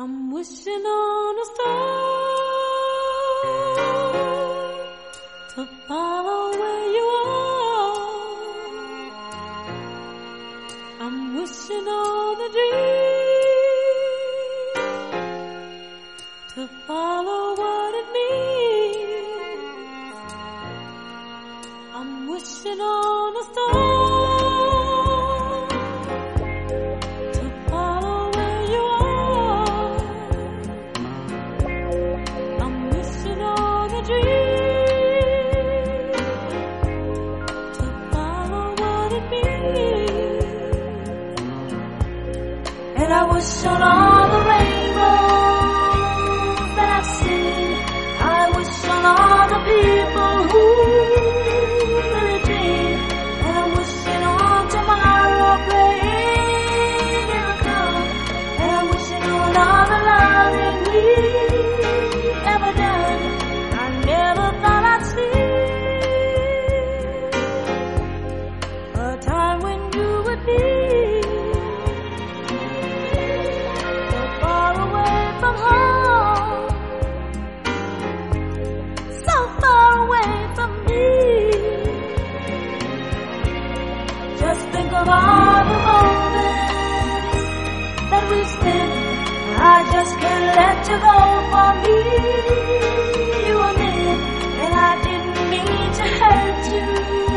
I'm wishing on a star to follow where you are. I'm wishing on a dream to follow what it means. I'm wishing on so long. to go for me. You were there, and I didn't mean to hurt you.